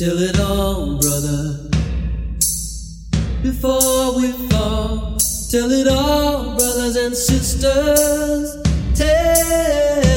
Tell it all, brother. Before we fall, tell it all, brothers and sisters. Tell